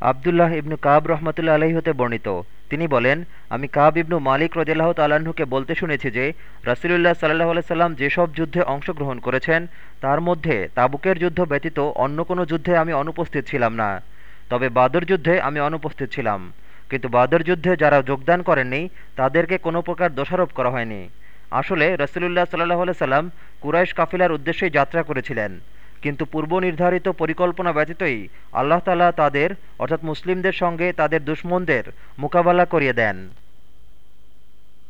আবদুল্লাহ ইবনু কাব রহমতুল্লা আলহী হতে বর্ণিত। তিনি বলেন, আমি কাব ইবনু মালিক রদিল্লাহ তাল্লাহ্নকে বলতে শুনেছি যে, রাসুলুল্লাহ সাল্লাহ সাল্লাম যেসব যুদ্ধে অংশগ্রহণ করেছেন, তার মধ্যে তাবুকের যুদ্ধ ব্যতীত অন্য কোনো যুদ্ধে আমি অনুপস্থিত ছিলাম না। তবে বাদর যুদ্ধে আমি অনুপস্থিত ছিলাম। কিন্তু বাদর যুদ্ধে যারা যোগদান করেননি, তাদেরকে কোনো প্রকার দোষারোপ করা হয়নি। আসলে রসুলুল্লাহ সাল্লাহ সাল্লাম কুরাইশ কাফিলার উদ্দেশ্যেই যাত্রা করেছিলেন। কিন্তু পূর্ব নির্ধারিত পরিকল্পনা ব্যতীতই আল্লাহ তালা তাদের, অর্থাৎ মুসলিমদের সঙ্গে তাদের দুশ্মনদের মোকাবেলা করিয়ে দেন।